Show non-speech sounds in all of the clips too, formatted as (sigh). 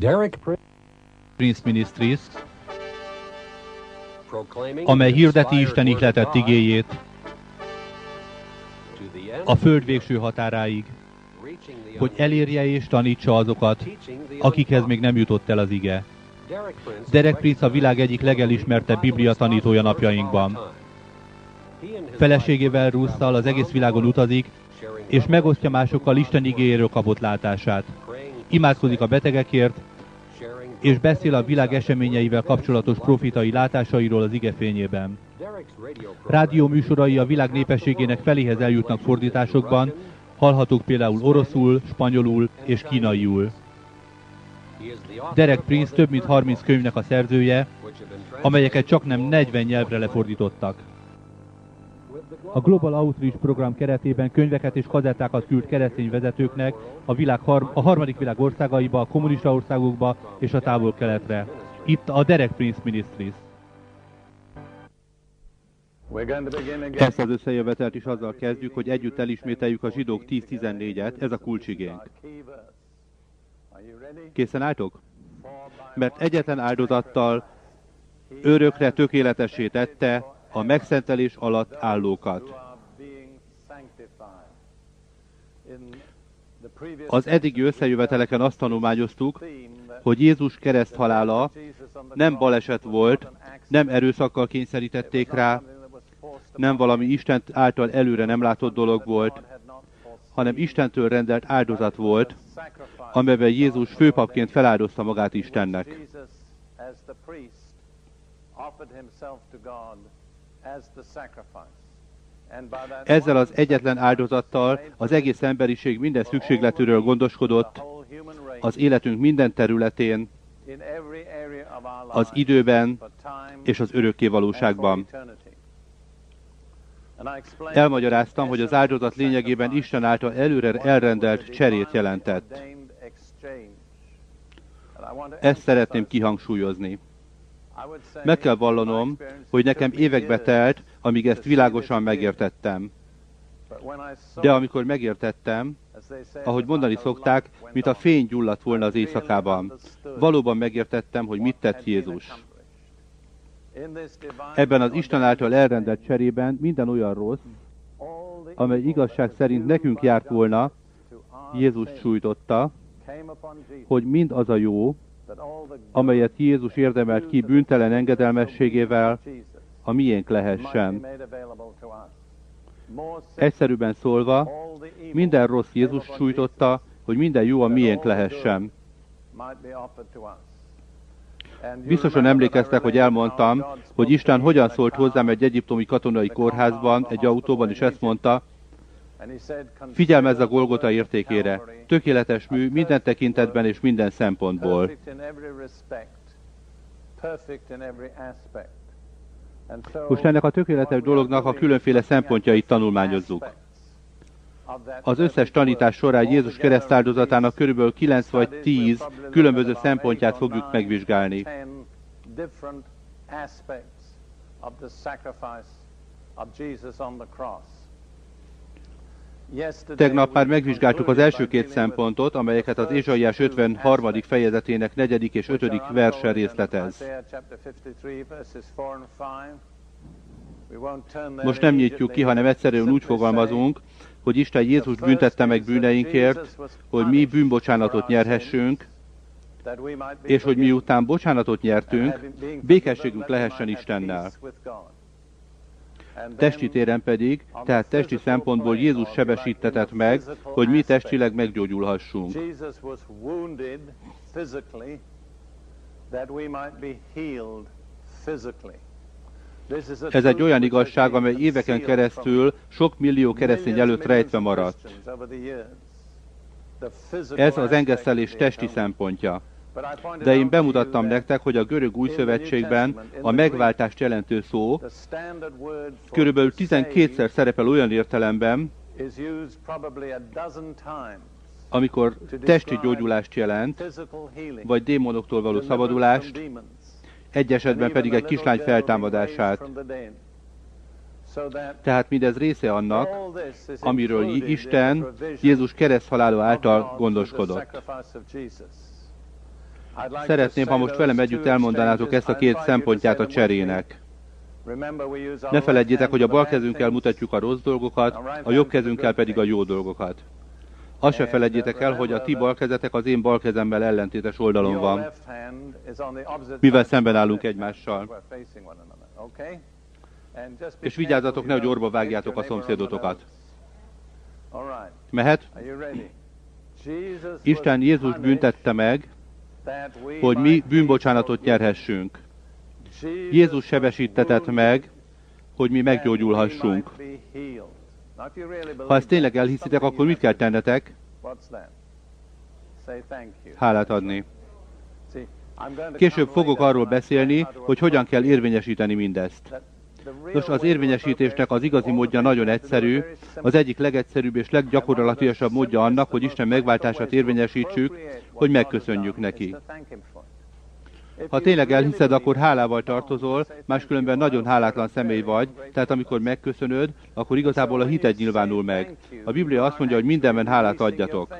Derek Prince Ministries, amely hirdeti Isten ihletett igéjét a föld végső határáig, hogy elérje és tanítsa azokat, akikhez még nem jutott el az ige. Derek Prince a világ egyik legelismertebb biblia tanítója napjainkban. Feleségével Russzal az egész világon utazik, és megosztja másokkal Isten igéjéről kapott látását. Imádkozik a betegekért, és beszél a világ eseményeivel kapcsolatos profitai látásairól az igefényében. Rádió műsorai a világ népességének feléhez eljutnak fordításokban, hallhatók például oroszul, spanyolul és kínaiul. Derek Prince több mint 30 könyvnek a szerzője, amelyeket csak nem 40 nyelvre lefordítottak. A Global Outreach program keretében könyveket és kazettákat küld keresztény vezetőknek a, világ har- a harmadik világ országaiba, a kommunista országokba és a távol-keletre. Itt a Derek Prince Ministries. Ezt az összejövetelt is azzal kezdjük, hogy együtt elismételjük a zsidók 10-14-et, ez a kulcsigénk. Készen álltok? Mert egyetlen áldozattal örökre tökéletessé tette a megszentelés alatt állókat. Az eddigi összejöveteleken azt tanulmányoztuk, hogy Jézus kereszt halála nem baleset volt, nem erőszakkal kényszerítették rá, nem valami Isten által előre nem látott dolog volt, hanem Istentől rendelt áldozat volt, amelyben Jézus főpapként feláldozta magát Istennek. Ezzel az egyetlen áldozattal az egész emberiség minden szükségletűről gondoskodott, az életünk minden területén, az időben és az örökké valóságban. Elmagyaráztam, hogy az áldozat lényegében Isten által előre elrendelt cserét jelentett. Ezt szeretném kihangsúlyozni. Meg kell vallanom, hogy nekem évekbe telt, amíg ezt világosan megértettem. De amikor megértettem, ahogy mondani szokták, mint a fény gyulladt volna az éjszakában, valóban megértettem, hogy mit tett Jézus. Ebben az Isten által elrendelt cserében minden olyan rossz, amely igazság szerint nekünk járt volna, Jézus sújtotta, hogy mind az a jó, amelyet Jézus érdemelt ki bűntelen engedelmességével, a miénk lehessen. Egyszerűbben szólva, minden rossz Jézus sújtotta, hogy minden jó a miénk lehessen. Biztosan emlékeztek, hogy elmondtam, hogy Isten hogyan szólt hozzám egy egyiptomi katonai kórházban, egy autóban, és ezt mondta, figyelmezz a Golgota értékére, tökéletes mű minden tekintetben és minden szempontból. Most ennek a tökéletes dolognak a különféle szempontjait tanulmányozzuk. Az összes tanítás során Jézus keresztáldozatának körülbelül 9 vagy 10 különböző szempontját fogjuk megvizsgálni. Tegnap már megvizsgáltuk az első két szempontot, amelyeket az Ézsaiás 53. fejezetének 4. és 5. verse részletez. Most nem nyitjuk ki, hanem egyszerűen úgy fogalmazunk, hogy Isten Jézus büntette meg bűneinkért, hogy mi bűnbocsánatot nyerhessünk, és hogy miután bocsánatot nyertünk, békességünk lehessen Istennel. Testi téren pedig, tehát testi szempontból Jézus sebesítetett meg, hogy mi testileg meggyógyulhassunk. Ez egy olyan igazság, amely éveken keresztül sok millió keresztény előtt rejtve maradt. Ez az engesztelés testi szempontja. De én bemutattam nektek, hogy a görög új szövetségben a megváltást jelentő szó körülbelül 12-szer szerepel olyan értelemben, amikor testi gyógyulást jelent, vagy démonoktól való szabadulást, egy esetben pedig egy kislány feltámadását. Tehát mindez része annak, amiről Isten Jézus kereszthalála által gondoskodott. Szeretném, ha most velem együtt elmondanátok ezt a két szempontját a cserének. Ne feledjétek, hogy a bal kezünkkel mutatjuk a rossz dolgokat, a jobb kezünkkel pedig a jó dolgokat. Azt se felejtjétek el, hogy a ti bal kezetek az én bal kezemmel ellentétes oldalon van, mivel szemben állunk egymással. És vigyázzatok, nehogy orba vágjátok a szomszédotokat. Mehet? Isten Jézus büntette meg, hogy mi bűnbocsánatot nyerhessünk. Jézus sebesítetett meg, hogy mi meggyógyulhassunk. Ha ezt tényleg elhiszitek, akkor mit kell tennetek? Hálát adni. Később fogok arról beszélni, hogy hogyan kell érvényesíteni mindezt. Nos, az érvényesítésnek az igazi módja nagyon egyszerű, az egyik legegyszerűbb és leggyakorlatilasabb módja annak, hogy Isten megváltását érvényesítsük, hogy megköszönjük neki. Ha tényleg elhiszed, akkor hálával tartozol, máskülönben nagyon hálátlan személy vagy, tehát amikor megköszönöd, akkor igazából a hited nyilvánul meg. A Biblia azt mondja, hogy mindenben hálát adjatok.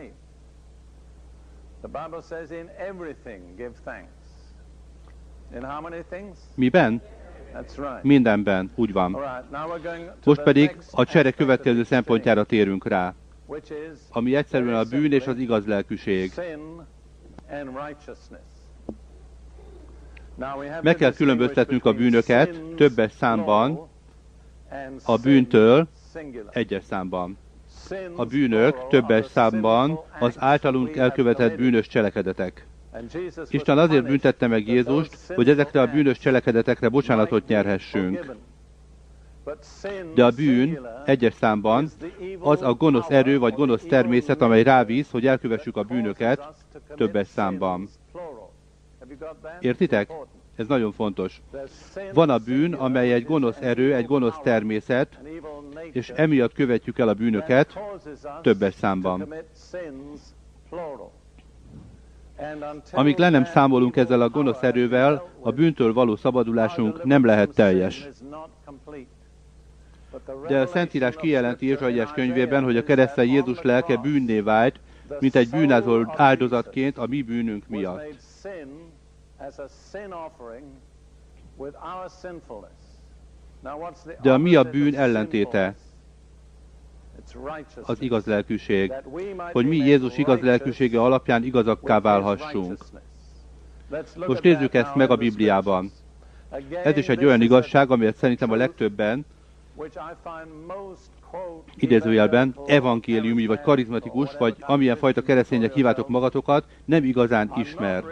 Miben? Mindenben, úgy van. Most pedig a csere következő szempontjára térünk rá, ami egyszerűen a bűn és az igaz lelkűség. Meg kell különböztetnünk a bűnöket többes számban, a bűntől egyes számban. A bűnök többes számban az általunk elkövetett bűnös cselekedetek. Isten azért büntette meg Jézust, hogy ezekre a bűnös cselekedetekre bocsánatot nyerhessünk. De a bűn egyes számban az a gonosz erő vagy gonosz természet, amely rávíz, hogy elkövessük a bűnöket többes számban. Értitek? Ez nagyon fontos. Van a bűn, amely egy gonosz erő, egy gonosz természet, és emiatt követjük el a bűnöket többes számban. Amíg le nem számolunk ezzel a gonosz erővel, a bűntől való szabadulásunk nem lehet teljes. De a Szentírás kijelenti Ézsaiás könyvében, hogy a keresztel Jézus lelke bűnné vált, mint egy bűnázó áldozatként a mi bűnünk miatt. De a mi a bűn ellentéte? Az igaz lelkűség. Hogy mi Jézus igaz lelkűsége alapján igazakká válhassunk. Most nézzük ezt meg a Bibliában. Ez is egy olyan igazság, amelyet szerintem a legtöbben, idézőjelben, evangéliumi, vagy karizmatikus, vagy amilyen fajta keresztények hívátok magatokat, nem igazán ismer.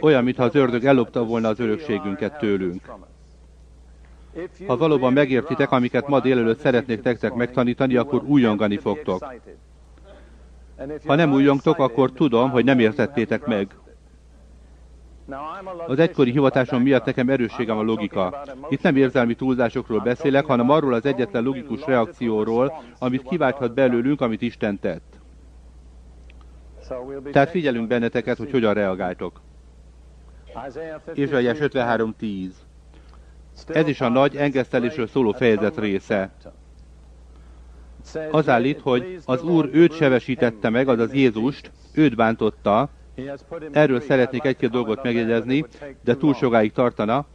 Olyan, mintha az ördög ellopta volna az örökségünket tőlünk. Ha valóban megértitek, amiket ma délelőtt szeretnék nektek megtanítani, akkor újongani fogtok. Ha nem újongtok, akkor tudom, hogy nem értettétek meg. Az egykori hivatásom miatt nekem erősségem a logika. Itt nem érzelmi túlzásokról beszélek, hanem arról az egyetlen logikus reakcióról, amit kiválthat belőlünk, amit Isten tett. Tehát figyelünk benneteket, hogy hogyan reagáltok. Ézsaiás 53.10 Ez is a nagy engesztelésről szóló fejezet része. Az állít, hogy az Úr őt sebesítette meg, azaz Jézust, őt bántotta. Erről szeretnék egy-két dolgot megjegyezni, de túl sokáig tartana.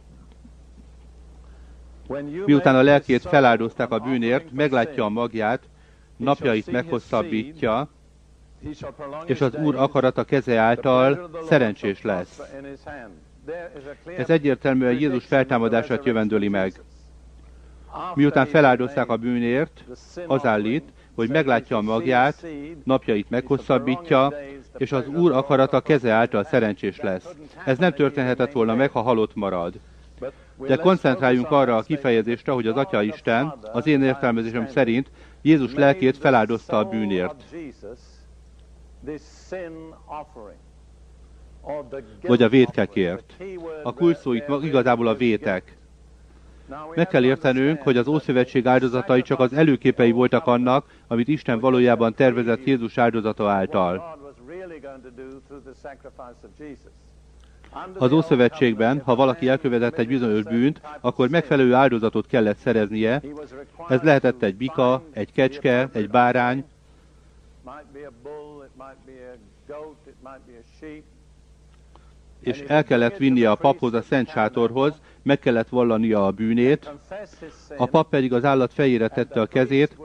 Miután a lelkét feláldozták a bűnért, meglátja a magját, napjait meghosszabbítja, és az Úr akarata keze által szerencsés lesz. Ez egyértelműen Jézus feltámadását jövendőli meg. Miután feláldozták a bűnért, az állít, hogy meglátja a magját, napjait meghosszabbítja, és az Úr akarata keze által szerencsés lesz. Ez nem történhetett volna meg, ha halott marad. De koncentráljunk arra a kifejezésre, hogy az Atya Isten, az én értelmezésem szerint, Jézus lelkét feláldozta a bűnért vagy a vétkekért. A kulszó itt igazából a vétek. Meg kell értenünk, hogy az Ószövetség áldozatai csak az előképei voltak annak, amit Isten valójában tervezett Jézus áldozata által. Az Ószövetségben, ha valaki elkövetett egy bizonyos bűnt, akkor megfelelő áldozatot kellett szereznie. Ez lehetett egy bika, egy kecske, egy bárány, és el kellett vinnie a paphoz a szent sátorhoz, meg kellett vallania a bűnét, a pap pedig az állat fejére tette a kezét,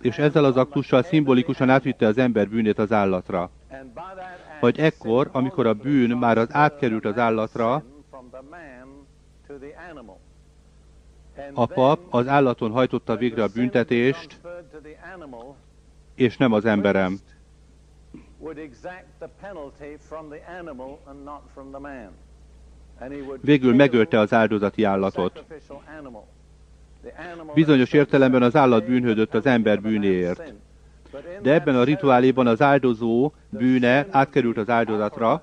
és ezzel az aktussal szimbolikusan átvitte az ember bűnét az állatra. Vagy ekkor, amikor a bűn már az átkerült az állatra, a pap az állaton hajtotta végre a büntetést, és nem az emberem. Végül megölte az áldozati állatot. Bizonyos értelemben az állat bűnhődött az ember bűnéért. De ebben a rituáléban az áldozó bűne átkerült az áldozatra,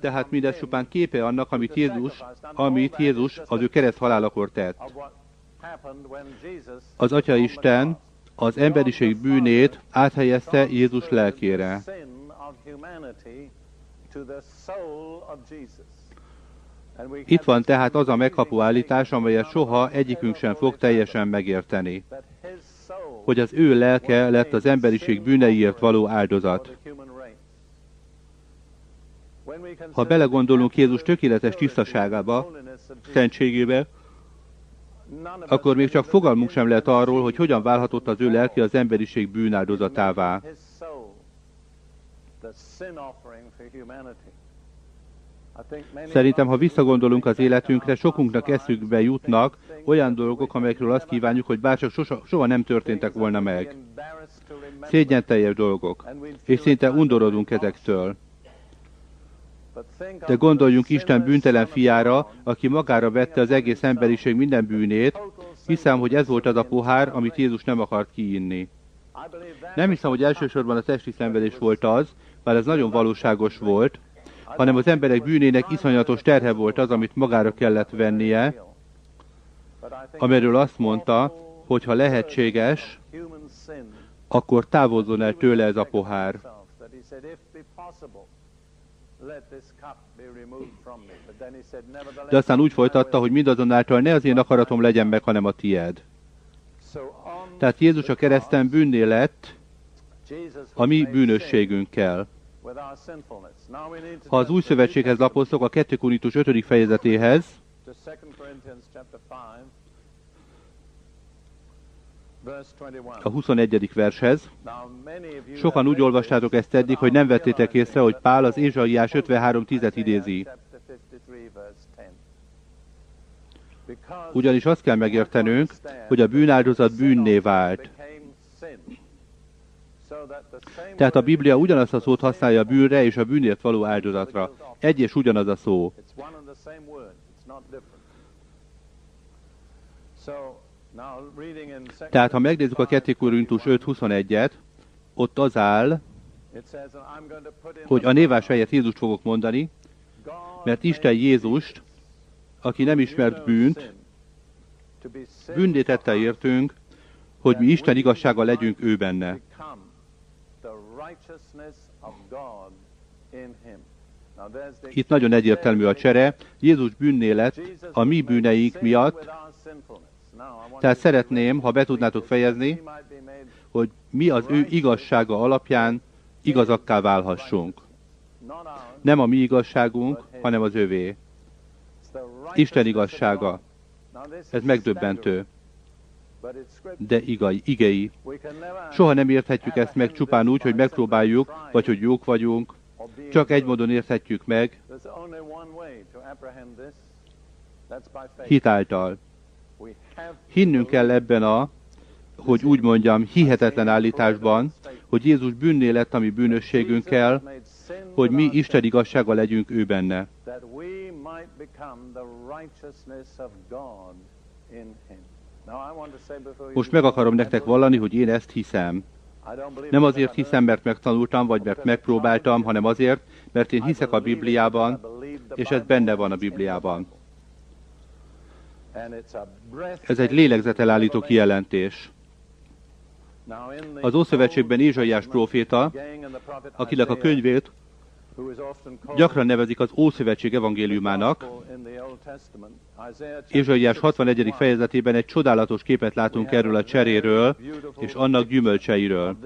tehát mindez csupán képe annak, amit Jézus, amit Jézus az ő kereszt halálakor tett. Az Atya Isten az emberiség bűnét áthelyezte Jézus lelkére. Itt van tehát az a megkapó állítás, amelyet soha egyikünk sem fog teljesen megérteni, hogy az ő lelke lett az emberiség bűneiért való áldozat. Ha belegondolunk Jézus tökéletes tisztaságába, szentségébe, akkor még csak fogalmunk sem lehet arról, hogy hogyan válhatott az ő lelki az emberiség bűnáldozatává. Szerintem, ha visszagondolunk az életünkre, sokunknak eszükbe jutnak olyan dolgok, amelyekről azt kívánjuk, hogy bárcsak soha, soha nem történtek volna meg. Szégyen teljes dolgok, és szinte undorodunk ezektől. De gondoljunk Isten bűntelen fiára, aki magára vette az egész emberiség minden bűnét, hiszem, hogy ez volt az a pohár, amit Jézus nem akart kiinni. Nem hiszem, hogy elsősorban a testi szenvedés volt az, bár ez nagyon valóságos volt, hanem az emberek bűnének iszonyatos terhe volt az, amit magára kellett vennie, amiről azt mondta, hogy ha lehetséges, akkor távozzon el tőle ez a pohár. De aztán úgy folytatta, hogy mindazonáltal ne az én akaratom legyen meg, hanem a tied. Tehát Jézus a kereszten bűnné lett a mi bűnösségünkkel. Ha az új szövetséghez lapoztok a 2 Korintus 5. fejezetéhez, a 21. vershez. Sokan úgy olvastátok ezt eddig, hogy nem vettétek észre, hogy Pál az Ézsaiás 53.10-et idézi. Ugyanis azt kell megértenünk, hogy a bűnáldozat bűnné vált. Tehát a Biblia ugyanazt a szót használja a bűnre és a bűnért való áldozatra. Egy és ugyanaz a szó. Tehát ha megnézzük a 2 Korintus 5.21-et, ott az áll, hogy a névás helyett Jézust fogok mondani, mert Isten Jézust, aki nem ismert bűnt, bűnné tette értünk, hogy mi Isten igazsága legyünk ő benne. Itt nagyon egyértelmű a csere. Jézus bűnné lett a mi bűneink miatt, tehát szeretném, ha be tudnátok fejezni, hogy mi az ő igazsága alapján igazakká válhassunk. Nem a mi igazságunk, hanem az övé. Isten igazsága. Ez megdöbbentő. De igai, igei. Soha nem érthetjük ezt meg csupán úgy, hogy megpróbáljuk, vagy hogy jók vagyunk. Csak egy módon érthetjük meg, hitáltal. Hinnünk kell ebben a, hogy úgy mondjam, hihetetlen állításban, hogy Jézus bűnné lett a mi bűnösségünkkel, hogy mi Isten igazsága legyünk ő benne. Most meg akarom nektek vallani, hogy én ezt hiszem. Nem azért hiszem, mert megtanultam, vagy mert megpróbáltam, hanem azért, mert én hiszek a Bibliában, és ez benne van a Bibliában. Ez egy lélegzetelállító kijelentés. Az Ószövetségben Ézsaiás próféta, akinek a könyvét gyakran nevezik az Ószövetség evangéliumának, Ézsaiás 61. fejezetében egy csodálatos képet látunk erről a cseréről és annak gyümölcseiről.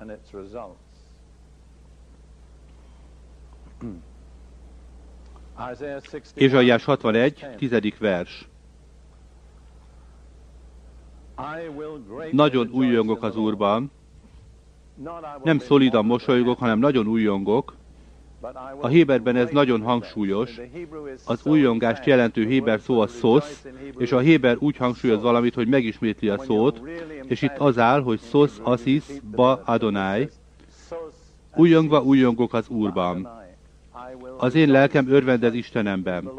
and its results. Isaiah 61, Ézsaiás 61, 10. 10. vers. Nagyon the az. Úrban, nem szolidan mosolygok, hanem nagyon will A héberben ez nagyon hangsúlyos. Az fast. jelentő héber szó a szosz, és a héber úgy hangsúlyoz valamit, hogy megismétli a szót, és itt az áll, hogy szosz, the ba, adonai. asis, újongok az ba, Úrban. Az én lelkem örvendez Istenemben.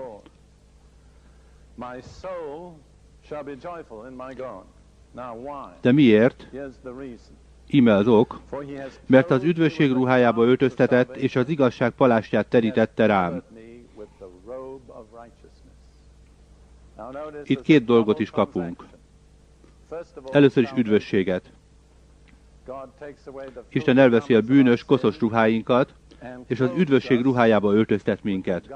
De miért? Íme az ok, mert az üdvösség ruhájába öltöztetett, és az igazság palástját terítette rám. Itt két dolgot is kapunk. Először is üdvösséget. Isten elveszi a bűnös, koszos ruháinkat, és az üdvösség ruhájába öltöztet minket.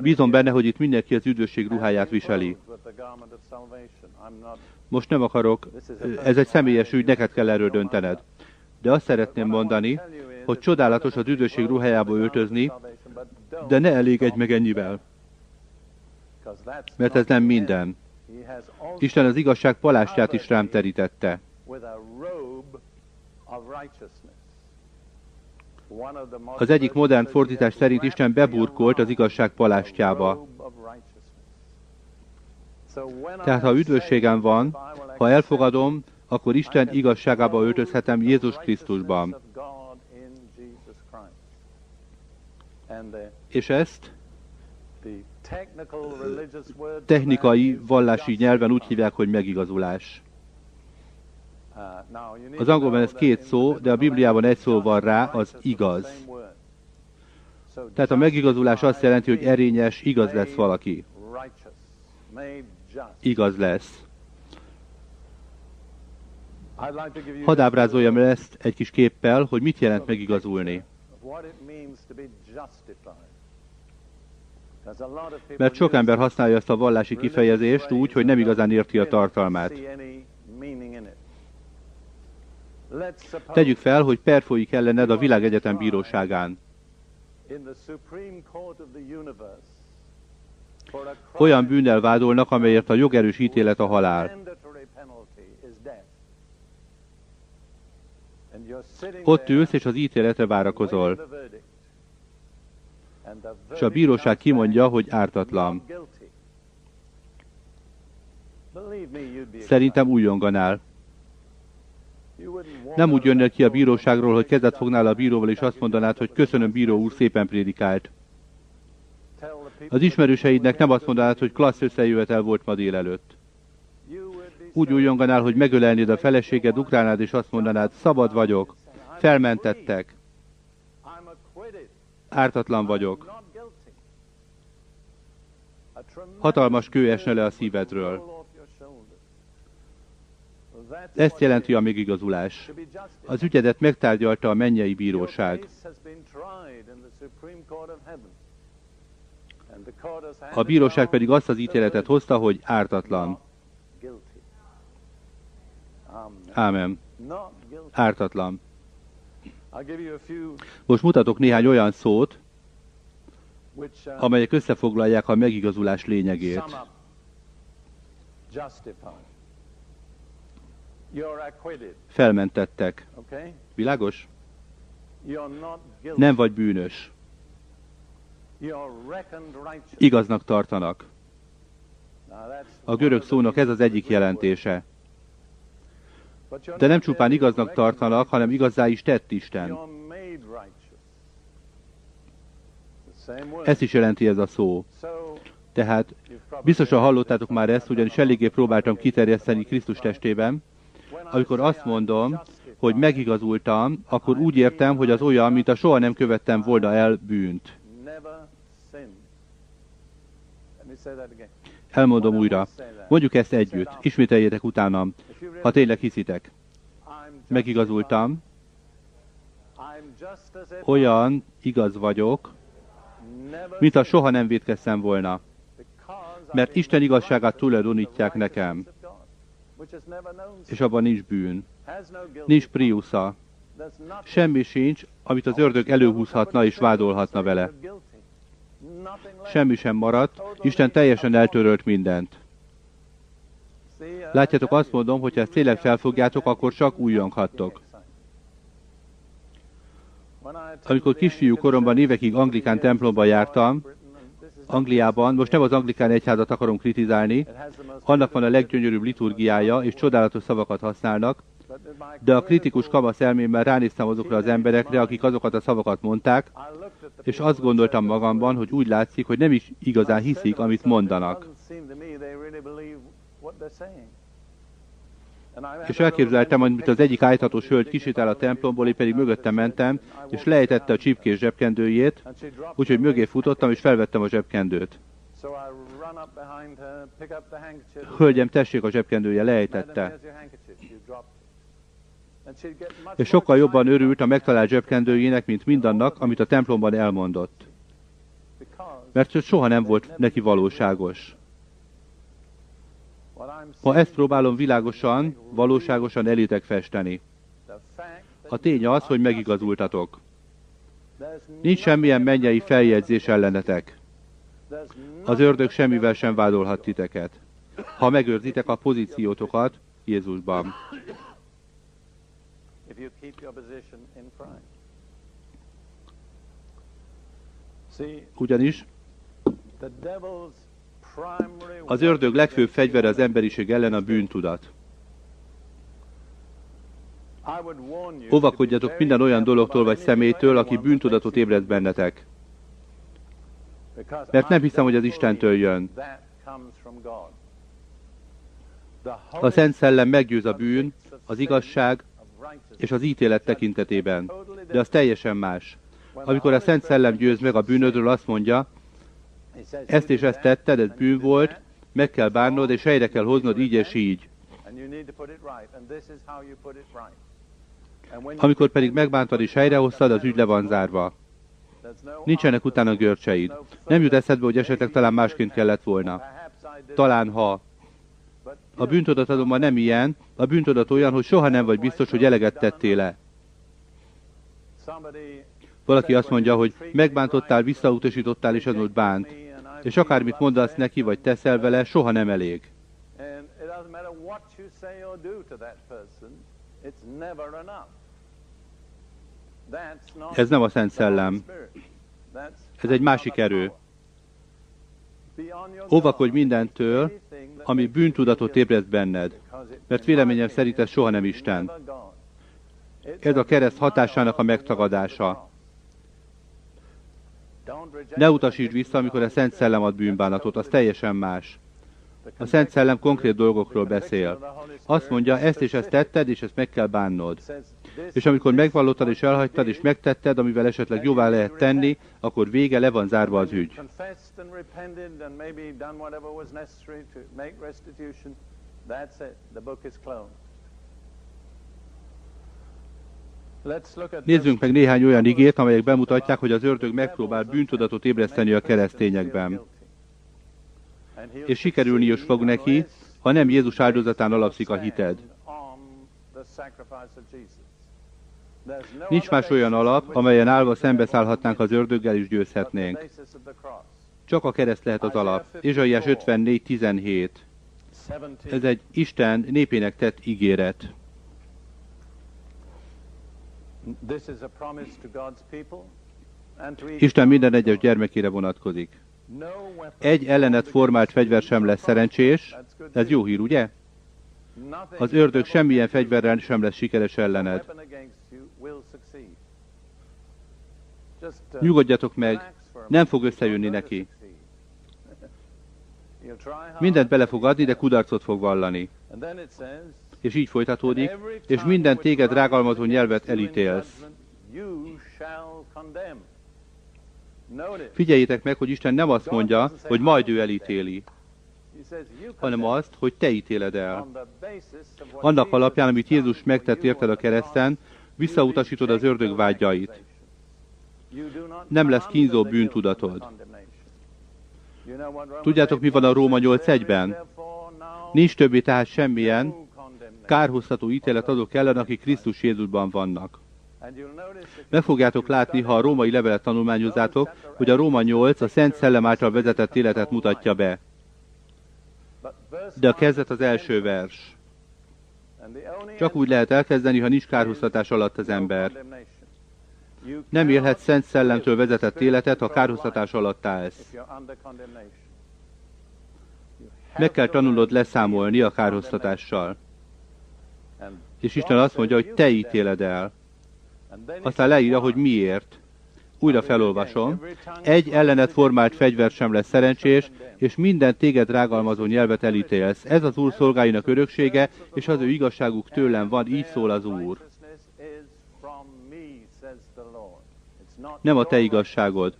Bízom benne, hogy itt mindenki az üdvösség ruháját viseli. Most nem akarok, ez egy személyes ügy, neked kell erről döntened. De azt szeretném mondani, hogy csodálatos az üdvösség ruhájába öltözni, de ne elégedj meg ennyivel, mert ez nem minden. Isten az igazság palástját is rám terítette. Az egyik modern fordítás szerint Isten beburkolt az igazság palástjába. Tehát ha üdvösségem van, ha elfogadom, akkor Isten igazságába öltözhetem Jézus Krisztusban. És ezt technikai, vallási nyelven úgy hívják, hogy megigazulás. Az angolban ez két szó, de a Bibliában egy szó van rá, az igaz. Tehát a megigazulás azt jelenti, hogy erényes, igaz lesz valaki. Igaz lesz. Hadd ábrázoljam ezt egy kis képpel, hogy mit jelent megigazulni. Mert sok ember használja ezt a vallási kifejezést úgy, hogy nem igazán érti a tartalmát. Tegyük fel, hogy per folyik ellened a világegyetem bíróságán. Olyan bűnnel vádolnak, amelyért a jogerős ítélet a halál. Ott ülsz, és az ítéletre várakozol. És a bíróság kimondja, hogy ártatlan. Szerintem újonganál. Nem úgy jönnél ki a bíróságról, hogy kezet fognál a bíróval, és azt mondanád, hogy köszönöm, bíró úr, szépen prédikált. Az ismerőseidnek nem azt mondanád, hogy klassz összejövetel volt ma délelőtt. Úgy újonganál, hogy megölelnéd a feleséged, ugrálnád, és azt mondanád, szabad vagyok, felmentettek, ártatlan vagyok. Hatalmas kő esne le a szívedről. Ezt jelenti a megigazulás. Az ügyedet megtárgyalta a mennyei bíróság. A bíróság pedig azt az ítéletet hozta, hogy ártatlan. Ámen. Ártatlan. Most mutatok néhány olyan szót, amelyek összefoglalják a megigazulás lényegét. Felmentettek. Világos? Nem vagy bűnös. Igaznak tartanak. A görög szónak ez az egyik jelentése. De nem csupán igaznak tartanak, hanem igazzá is tett Isten. Ezt is jelenti ez a szó. Tehát biztosan hallottátok már ezt, ugyanis eléggé próbáltam kiterjeszteni Krisztus testében. Amikor azt mondom, hogy megigazultam, akkor úgy értem, hogy az olyan, mint a soha nem követtem volna el bűnt. Elmondom újra. Mondjuk ezt együtt. Ismételjétek utánam, ha tényleg hiszitek. Megigazultam. Olyan igaz vagyok, mint ha soha nem védkeztem volna. Mert Isten igazságát tulajdonítják nekem. És abban nincs bűn. Nincs priusza. Semmi sincs, amit az ördög előhúzhatna és vádolhatna vele. Semmi sem maradt, Isten teljesen eltörölt mindent. Látjátok, azt mondom, hogy ha ezt tényleg felfogjátok, akkor csak újjonghattok. Amikor kisfiú koromban évekig anglikán templomba jártam, Angliában, most nem az anglikán egyházat akarom kritizálni, annak van a leggyönyörűbb liturgiája, és csodálatos szavakat használnak, de a kritikus kamasz elmémmel ránéztem azokra az emberekre, akik azokat a szavakat mondták, és azt gondoltam magamban, hogy úgy látszik, hogy nem is igazán hiszik, amit mondanak. És elképzeltem, hogy az egyik állíthatós hölgy kisétál a templomból, én pedig mögöttem mentem, és lejtette a csipkés zsebkendőjét, úgyhogy mögé futottam, és felvettem a zsebkendőt. Hölgyem, tessék a zsebkendője, lejtette. És sokkal jobban örült a megtalált zsebkendőjének, mint mindannak, amit a templomban elmondott. Mert soha nem volt neki valóságos. Ma ezt próbálom világosan, valóságosan elétek festeni. A tény az, hogy megigazultatok. Nincs semmilyen mennyei feljegyzés ellenetek. Az ördög semmivel sem vádolhat titeket, ha megőrzitek a pozíciótokat Jézusban. Ugyanis az ördög legfőbb fegyvere az emberiség ellen a bűntudat. Óvakodjatok minden olyan dologtól vagy szemétől, aki bűntudatot ébred bennetek. Mert nem hiszem, hogy az Istentől jön. A Szent Szellem meggyőz a bűn, az igazság és az ítélet tekintetében. De az teljesen más. Amikor a Szent Szellem győz meg a bűnödről, azt mondja, ezt és ezt tetted, ez bűn volt, meg kell bánnod, és helyre kell hoznod így és így. Amikor pedig megbántad és helyrehoztad, az ügy le van zárva. Nincsenek utána görcseid. Nem jut eszedbe, hogy esetleg talán másként kellett volna. Talán ha. A bűntudat azonban nem ilyen, a bűntudat olyan, hogy soha nem vagy biztos, hogy eleget tettél le. Valaki azt mondja, hogy megbántottál, visszautasítottál, és azon bánt. És akármit mondasz neki, vagy teszel vele, soha nem elég. Ez nem a Szent Szellem. Ez egy másik erő. Óvakodj mindentől, ami bűntudatot ébreszt benned, mert véleményem szerint ez soha nem Isten. Ez a kereszt hatásának a megtagadása. Ne utasítsd vissza, amikor a Szent Szellem ad bűnbánatot, az teljesen más. A Szent Szellem konkrét dolgokról beszél. Azt mondja, ezt és ezt tetted, és ezt meg kell bánnod. És amikor megvallottad és elhagytad, és megtetted, amivel esetleg jóvá lehet tenni, akkor vége, le van zárva az ügy. Nézzünk meg néhány olyan igét, amelyek bemutatják, hogy az ördög megpróbál bűntudatot ébreszteni a keresztényekben. És sikerülni is fog neki, ha nem Jézus áldozatán alapszik a hited. Nincs más olyan alap, amelyen állva szembeszállhatnánk az ördöggel és győzhetnénk. Csak a kereszt lehet az alap. Izsaiás 54.17. Ez egy Isten népének tett ígéret. Isten minden egyes gyermekére vonatkozik. Egy ellenet formált fegyver sem lesz szerencsés, ez jó hír, ugye? Az ördög semmilyen fegyverrel sem lesz sikeres ellened. Nyugodjatok meg, nem fog összejönni neki. (laughs) Mindent bele fog adni, de kudarcot fog vallani és így folytatódik, és minden téged rágalmazó nyelvet elítélsz. Figyeljétek meg, hogy Isten nem azt mondja, hogy majd ő elítéli, hanem azt, hogy te ítéled el. Annak alapján, amit Jézus megtett érted a kereszten, visszautasítod az ördög vágyait. Nem lesz kínzó bűntudatod. Tudjátok, mi van a Róma 8.1-ben? Nincs többé tehát semmilyen, kárhoztató ítélet azok ellen, akik Krisztus Jézusban vannak. Meg fogjátok látni, ha a római levelet tanulmányozzátok, hogy a Róma 8 a Szent Szellem által vezetett életet mutatja be. De a kezdet az első vers. Csak úgy lehet elkezdeni, ha nincs kárhoztatás alatt az ember. Nem élhet Szent Szellemtől vezetett életet, ha kárhoztatás alatt állsz. Meg kell tanulnod leszámolni a kárhoztatással. És Isten azt mondja, hogy te ítéled el. Aztán leírja, hogy miért. Újra felolvasom. Egy ellenet formált fegyver sem lesz szerencsés, és minden téged rágalmazó nyelvet elítélsz. Ez az Úr szolgáinak öröksége, és az ő igazságuk tőlem van, így szól az Úr. Nem a te igazságod.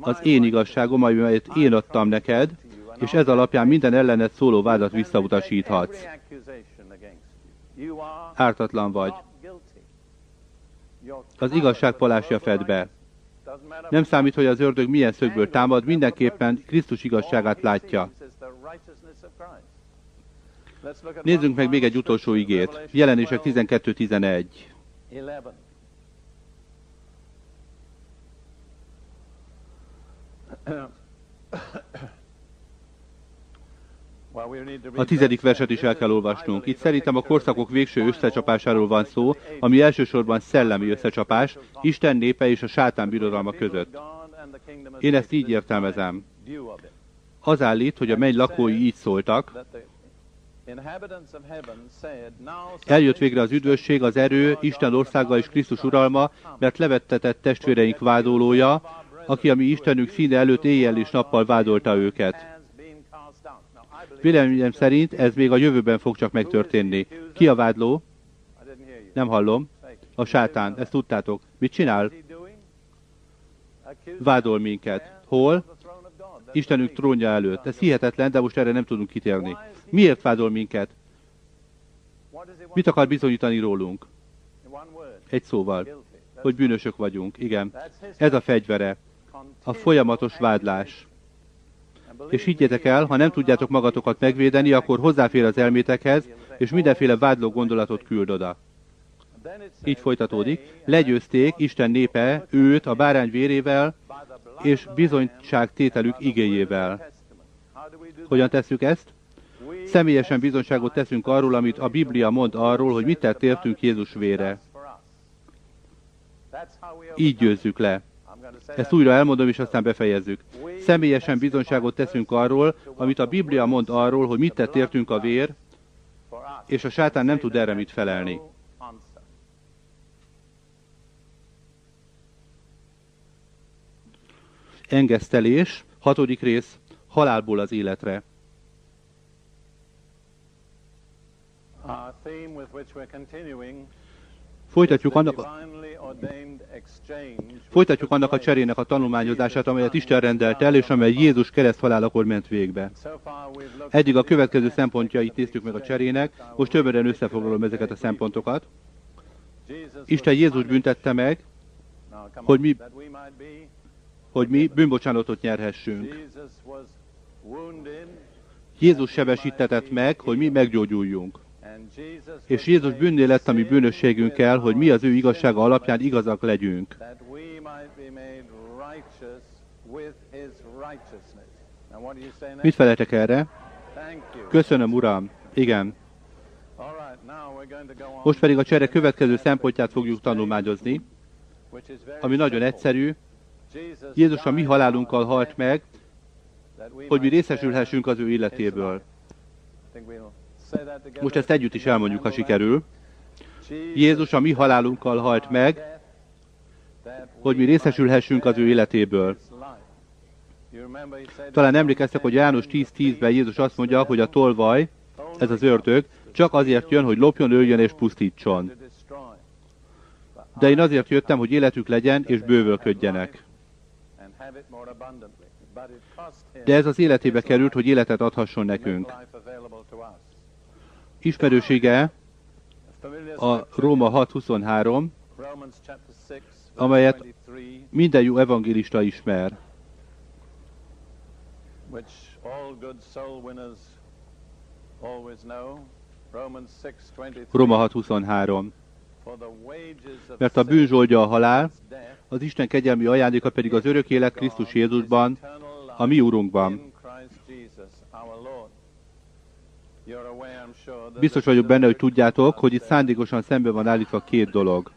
Az én igazságom, amelyet én adtam neked, és ez alapján minden ellenet szóló vádat visszautasíthatsz. Ártatlan vagy. Az igazság palásja fed be. Nem számít, hogy az ördög milyen szögből támad, mindenképpen Krisztus igazságát látja. Nézzünk meg még egy utolsó igét. Jelenések 12.11. (clears throat) A tizedik verset is el kell olvasnunk. Itt szerintem a korszakok végső összecsapásáról van szó, ami elsősorban szellemi összecsapás, Isten népe és a sátán birodalma között. Én ezt így értelmezem. Az állít, hogy a menny lakói így szóltak, Eljött végre az üdvösség, az erő, Isten országa és Krisztus uralma, mert levettetett testvéreink vádolója, aki a mi Istenünk színe előtt éjjel és nappal vádolta őket. Véleményem szerint ez még a jövőben fog csak megtörténni. Ki a vádló? Nem hallom. A sátán, ezt tudtátok. Mit csinál? Vádol minket. Hol? Istenünk trónja előtt. Ez hihetetlen, de most erre nem tudunk kitérni. Miért vádol minket? Mit akar bizonyítani rólunk? Egy szóval, hogy bűnösök vagyunk. Igen. Ez a fegyvere. A folyamatos vádlás. És higgyétek el, ha nem tudjátok magatokat megvédeni, akkor hozzáfér az elmétekhez, és mindenféle vádló gondolatot küld oda. Így folytatódik. Legyőzték Isten népe őt a bárány vérével és bizonyságtételük igéjével. Hogyan tesszük ezt? Személyesen bizonyságot teszünk arról, amit a Biblia mond arról, hogy mit tett értünk Jézus vére. Így győzzük le. Ezt újra elmondom, és aztán befejezzük. Személyesen bizonyságot teszünk arról, amit a Biblia mond arról, hogy mit tett értünk a vér, és a sátán nem tud erre mit felelni. Engesztelés, hatodik rész, halálból az életre. Folytatjuk annak a, folytatjuk annak a cserének a tanulmányozását, amelyet Isten rendelt el, és amely Jézus kereszthalálakor ment végbe. Eddig a következő szempontjait néztük meg a cserének, most többen összefoglalom ezeket a szempontokat. Isten Jézus büntette meg, hogy mi, hogy mi bűnbocsánatot nyerhessünk. Jézus sebesítetett meg, hogy mi meggyógyuljunk. És Jézus bűnné lett a mi bűnösségünkkel, hogy mi az ő igazsága alapján igazak legyünk. Mit feletek erre? Köszönöm, Uram. Igen. Most pedig a csere következő szempontját fogjuk tanulmányozni, ami nagyon egyszerű. Jézus a mi halálunkkal halt meg, hogy mi részesülhessünk az ő életéből. Most ezt együtt is elmondjuk, ha sikerül. Jézus a mi halálunkkal halt meg, hogy mi részesülhessünk az ő életéből. Talán emlékeztek, hogy János 10.10-ben Jézus azt mondja, hogy a tolvaj, ez az ördög, csak azért jön, hogy lopjon, öljön és pusztítson. De én azért jöttem, hogy életük legyen és bővölködjenek. De ez az életébe került, hogy életet adhasson nekünk. Ismerősége a Róma 6.23, amelyet minden jó evangélista ismer. Roma 6.23. Mert a bűn a halál, az Isten kegyelmi ajándéka pedig az örök élet Krisztus Jézusban, a mi Úrunkban. Biztos vagyok benne, hogy tudjátok, hogy itt szándékosan szembe van állítva két dolog.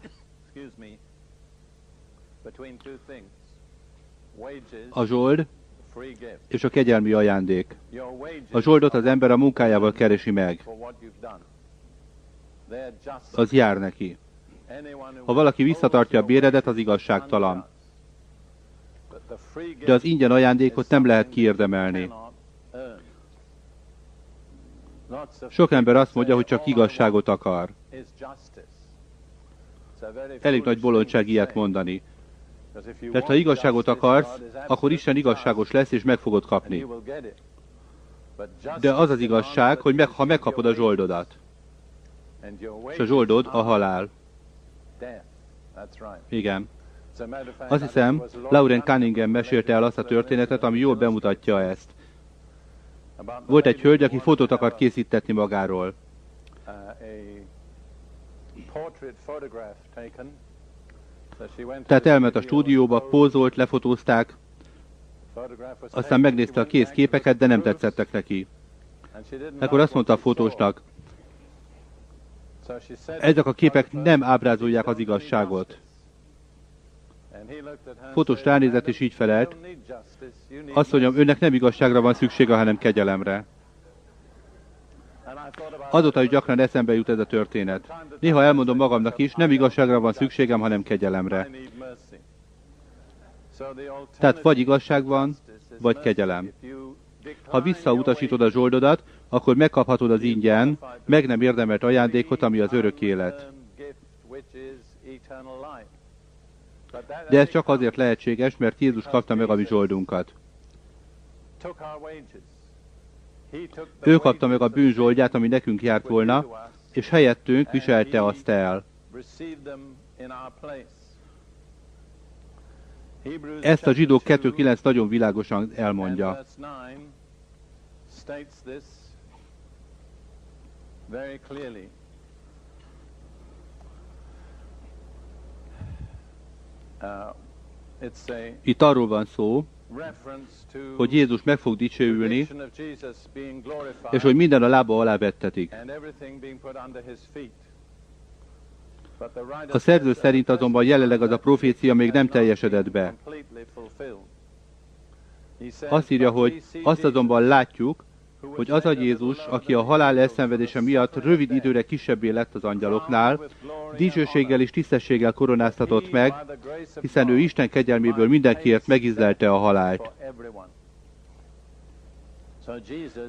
A zsold és a kegyelmi ajándék. A zsoldot az ember a munkájával keresi meg. Az jár neki. Ha valaki visszatartja a béredet, az igazságtalan. De az ingyen ajándékot nem lehet kiérdemelni. Sok ember azt mondja, hogy csak igazságot akar. Elég nagy bolondság ilyet mondani. Mert ha igazságot akarsz, akkor Isten igazságos lesz, és meg fogod kapni. De az az igazság, hogy meg, ha megkapod a zsoldodat. És a zsoldod a halál. Igen. Azt hiszem, Lauren Cunningham mesélte el azt a történetet, ami jól bemutatja ezt. Volt egy hölgy, aki fotót akart készítetni magáról. Tehát elment a stúdióba, pózolt, lefotózták, aztán megnézte a kész képeket, de nem tetszettek neki. Akkor azt mondta a fotósnak, ezek a képek nem ábrázolják az igazságot. Fotós ránézett és így felelt, azt mondjam, önnek nem igazságra van szüksége, hanem kegyelemre. Azóta, hogy gyakran eszembe jut ez a történet. Néha elmondom magamnak is, nem igazságra van szükségem, hanem kegyelemre. Tehát vagy igazság van, vagy kegyelem. Ha visszautasítod a zsoldodat, akkor megkaphatod az ingyen, meg nem érdemelt ajándékot, ami az örök élet. De ez csak azért lehetséges, mert Jézus kapta meg a mi zsoldunkat. Ő kapta meg a bűn zsoldját, ami nekünk járt volna, és helyettünk viselte azt el. Ezt a zsidók 2.9 nagyon világosan elmondja. Itt arról van szó, hogy Jézus meg fog dicsőülni, és hogy minden a lába alá vettetik. A szerző szerint azonban jelenleg az a profécia még nem teljesedett be. Azt írja, hogy azt azonban látjuk, hogy az a Jézus, aki a halál elszenvedése miatt rövid időre kisebbé lett az angyaloknál, dicsőséggel és tisztességgel koronáztatott meg, hiszen ő Isten kegyelméből mindenkiért megizlelte a halált.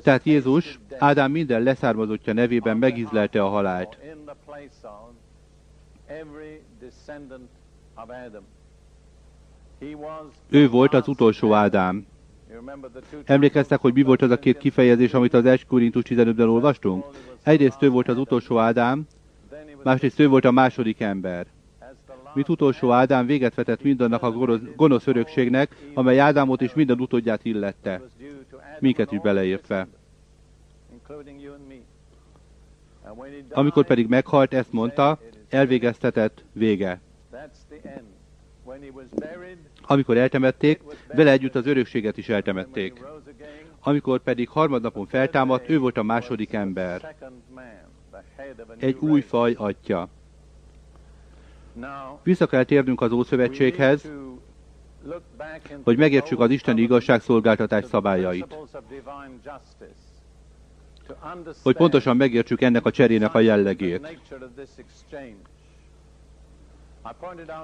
Tehát Jézus Ádám minden leszármazottja nevében megizlelte a halált. Ő volt az utolsó Ádám. Emlékeztek, hogy mi volt az a két kifejezés, amit az 1 Korintus 15-ben olvastunk? Egyrészt ő volt az utolsó Ádám, másrészt ő volt a második ember. Mint utolsó Ádám véget vetett mindannak a gonosz örökségnek, amely Ádámot és minden utódját illette. Minket is beleértve. Amikor pedig meghalt, ezt mondta, elvégeztetett vége. Amikor eltemették, vele együtt az örökséget is eltemették. Amikor pedig harmadnapon feltámadt, ő volt a második ember. Egy új faj atya. Vissza kell térnünk az Ószövetséghez, hogy megértsük az Isteni igazságszolgáltatás szabályait. Hogy pontosan megértsük ennek a cserének a jellegét.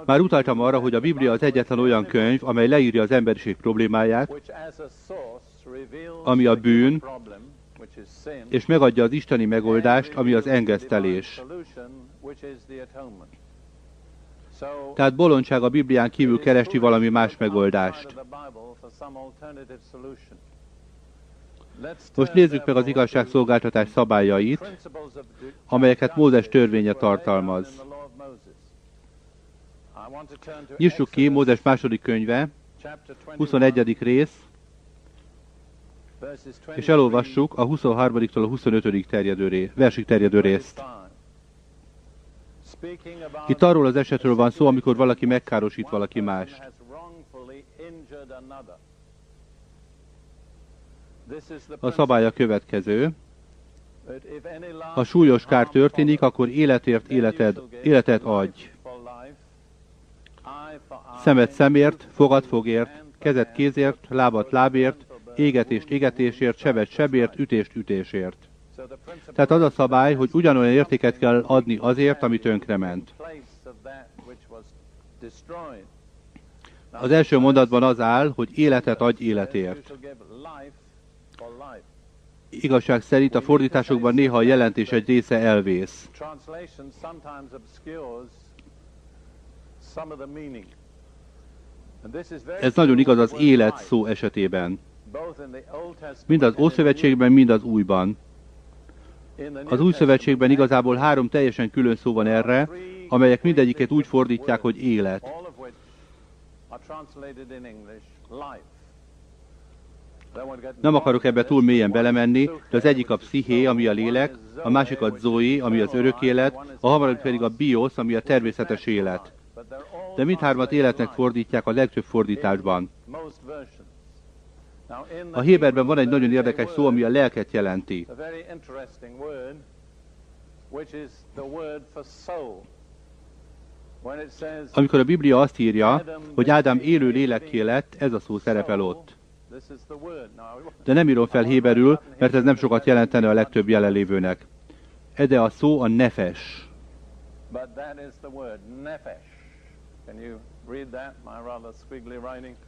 Már utaltam arra, hogy a Biblia az egyetlen olyan könyv, amely leírja az emberiség problémáját, ami a bűn, és megadja az isteni megoldást, ami az engesztelés. Tehát bolondság a Biblián kívül keresti valami más megoldást. Most nézzük meg az igazságszolgáltatás szabályait, amelyeket Mózes törvénye tartalmaz. Nyissuk ki Mózes második könyve, 21. rész, És elolvassuk a 23-tól a 25. terjedő ré, versig terjedő részt. Itt arról az esetről van szó, amikor valaki megkárosít valaki mást. A szabály a következő. Ha súlyos kár történik, akkor életért életed, életet adj. Szemet szemért, fogad fogért, kezet kézért, lábat lábért, égetést égetésért, sebet sebért, ütést ütésért. Tehát az a szabály, hogy ugyanolyan értéket kell adni azért, ami tönkrement. Az első mondatban az áll, hogy életet adj életért. Igazság szerint a fordításokban néha a jelentés egy része elvész. Ez nagyon igaz az élet szó esetében. Mind az Ószövetségben, mind az Újban. Az Új Szövetségben igazából három teljesen külön szó van erre, amelyek mindegyiket úgy fordítják, hogy élet. Nem akarok ebbe túl mélyen belemenni, de az egyik a psziché, ami a lélek, a másik a zoe, ami az örök élet, a harmadik pedig a bios, ami a természetes élet. De mindhármat életnek fordítják a legtöbb fordításban. A Héberben van egy nagyon érdekes szó, ami a lelket jelenti. Amikor a Biblia azt írja, hogy Ádám élő lélekké lett, ez a szó szerepel ott. De nem írom fel héberül, mert ez nem sokat jelentene a legtöbb jelenlévőnek. Ede a szó a nefes.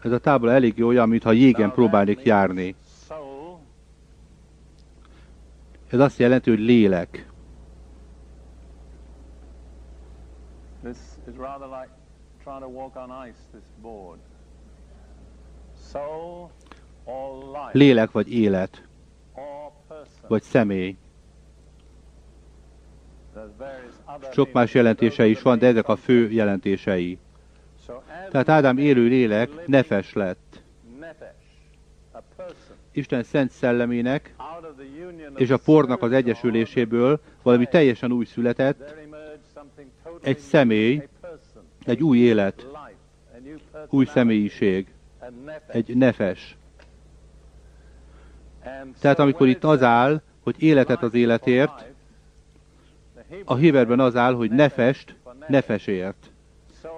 Ez a tábla elég olyan, mintha jégen próbálnék járni. Ez azt jelenti, hogy lélek. This is rather like trying to walk on ice, this board. Soul lélek vagy élet, vagy személy. Sok más jelentése is van, de ezek a fő jelentései. Tehát Ádám élő lélek nefes lett. Isten szent szellemének és a pornak az egyesüléséből valami teljesen új született, egy személy, egy új élet, új személyiség, egy nefes. Tehát amikor itt az áll, hogy életet az életért, a héberben az áll, hogy nefest, nefesért.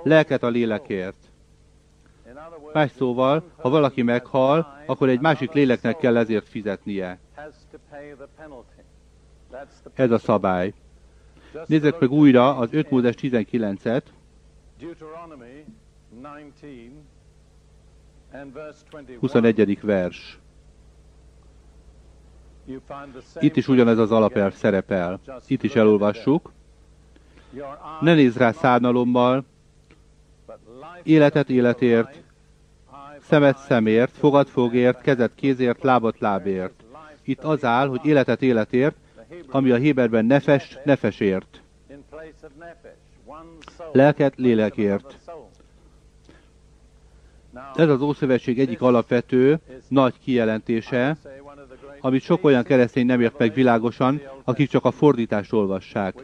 Lelket a lélekért. Más szóval, ha valaki meghal, akkor egy másik léleknek kell ezért fizetnie. Ez a szabály. Nézzük meg újra az 5 Mózes 19-et. 21. vers. Itt is ugyanez az alapelv szerepel. Itt is elolvassuk. Ne nézz rá szárnalommal, életet életért, szemet szemért, fogad fogért, kezet kézért, lábat lábért. Itt az áll, hogy életet életért, ami a Héberben nefes, nefesért. Lelket lélekért. Ez az Ószövetség egyik alapvető, nagy kijelentése, amit sok olyan keresztény nem ért meg világosan, akik csak a fordítást olvassák.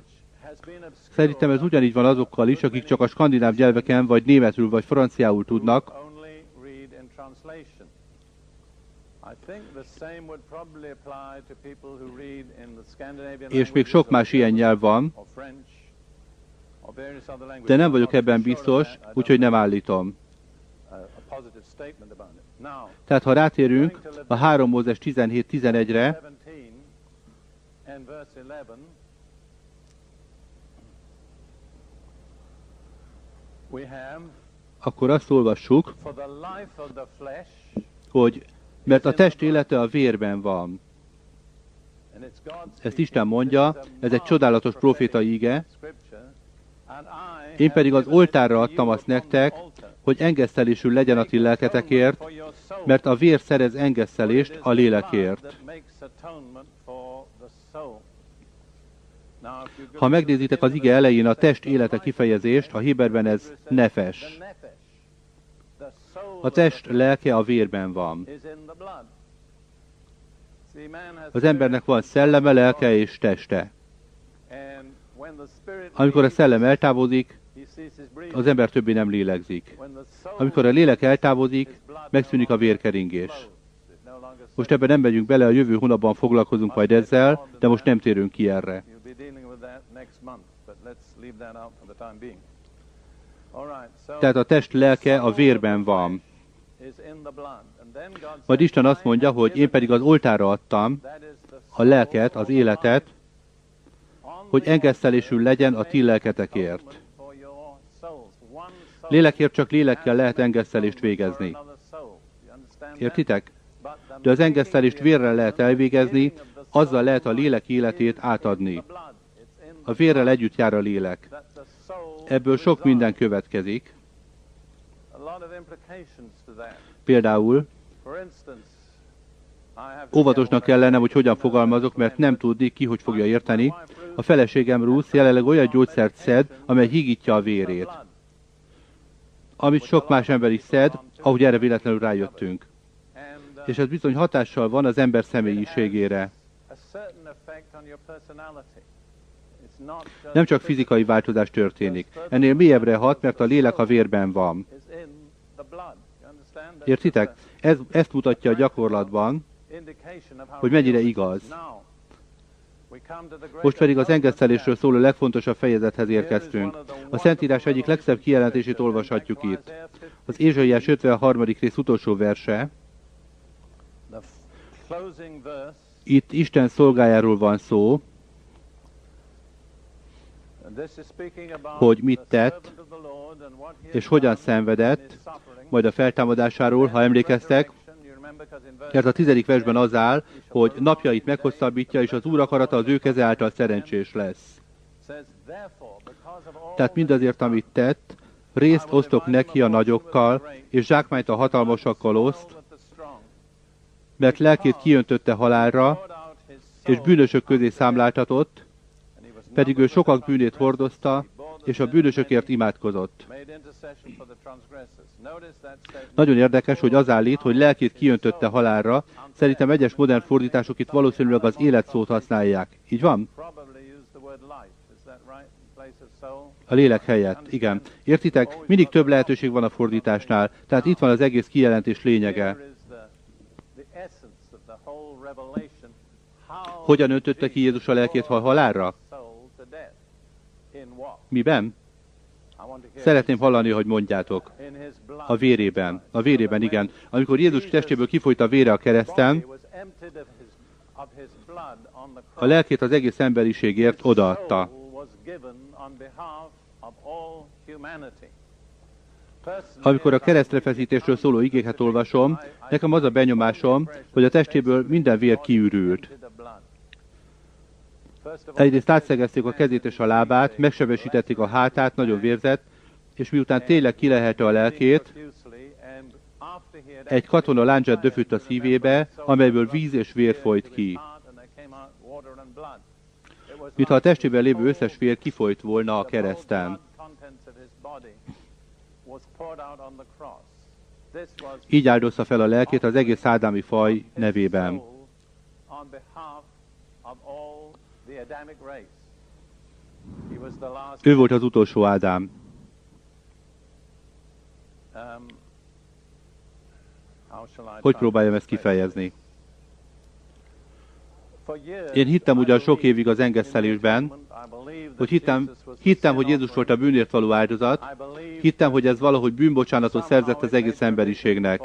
Szerintem ez ugyanígy van azokkal is, akik csak a skandináv nyelveken, vagy németül, vagy franciául tudnak, és még sok más ilyen nyelv van, de nem vagyok ebben biztos, úgyhogy nem állítom. Tehát ha rátérünk a 3 Mózes 17-11-re, akkor azt olvassuk, hogy mert a test élete a vérben van. Ezt Isten mondja, ez egy csodálatos profétai ige. Én pedig az oltárra adtam azt nektek, hogy engesztelésül legyen a ti lelketekért, mert a vér szerez engesztelést a lélekért. Ha megnézitek az ige elején a test élete kifejezést, a Héberben ez nefes. A test lelke a vérben van. Az embernek van szelleme, lelke és teste. Amikor a szellem eltávozik, az ember többé nem lélegzik. Amikor a lélek eltávozik, megszűnik a vérkeringés. Most ebben nem megyünk bele, a jövő hónapban foglalkozunk majd ezzel, de most nem térünk ki erre. Tehát a test lelke a vérben van. Majd Isten azt mondja, hogy én pedig az oltára adtam a lelket, az életet, hogy engesztelésül legyen a ti lelketekért. Lélekért csak lélekkel lehet engesztelést végezni. Értitek? De az engesztelést vérrel lehet elvégezni, azzal lehet a lélek életét átadni. A vérrel együtt jár a lélek. Ebből sok minden következik. Például óvatosnak kell lennem, hogy hogyan fogalmazok, mert nem tudni ki, hogy fogja érteni. A feleségem Ruth jelenleg olyan gyógyszert szed, amely higítja a vérét. Amit sok más ember is szed, ahogy erre véletlenül rájöttünk. És ez bizony hatással van az ember személyiségére. Nem csak fizikai változás történik. Ennél mélyebbre hat, mert a lélek a vérben van. Értitek? Ez, ezt mutatja a gyakorlatban, hogy mennyire igaz. Most pedig az engesztelésről szóló legfontosabb fejezethez érkeztünk. A Szentírás egyik legszebb kijelentését olvashatjuk itt. Az Ézsaiás 53. rész utolsó verse. Itt Isten szolgájáról van szó, hogy mit tett, és hogyan szenvedett, majd a feltámadásáról, ha emlékeztek, mert a tizedik versben az áll, hogy napjait meghosszabbítja, és az Úr akarata az ő keze által szerencsés lesz. Tehát mindazért, amit tett, részt osztok neki a nagyokkal, és zsákmányt a hatalmasakkal oszt, mert lelkét kiöntötte halálra, és bűnösök közé számláltatott, pedig ő sokak bűnét hordozta, és a bűnösökért imádkozott. Nagyon érdekes, hogy az állít, hogy lelkét kiöntötte halálra. Szerintem egyes modern fordítások itt valószínűleg az életszót használják. Így van? A lélek helyett, igen. Értitek? Mindig több lehetőség van a fordításnál, tehát itt van az egész kijelentés lényege. Hogyan öntötte ki Jézus a lelkét hal halálra? Miben? Szeretném hallani, hogy mondjátok. A vérében. A vérében, igen. Amikor Jézus testéből kifolyt a vére a kereszten, a lelkét az egész emberiségért odaadta. Amikor a keresztrefeszítésről szóló igéket olvasom, nekem az a benyomásom, hogy a testéből minden vér kiürült. Egyrészt átszegezték a kezét és a lábát, megsebesítették a hátát, nagyon vérzett, és miután tényleg kilehelte a lelkét, egy katona láncsát döfött a szívébe, amelyből víz és vér folyt ki. Mintha a testében lévő összes vér kifolyt volna a kereszten. Így áldozta fel a lelkét az egész ádámi faj nevében. Ő volt az utolsó Ádám. Hogy próbáljam ezt kifejezni? Én hittem ugyan sok évig az engesztelésben, hogy hittem, hittem, hogy Jézus volt a bűnért való áldozat, hittem, hogy ez valahogy bűnbocsánatot szerzett az egész emberiségnek.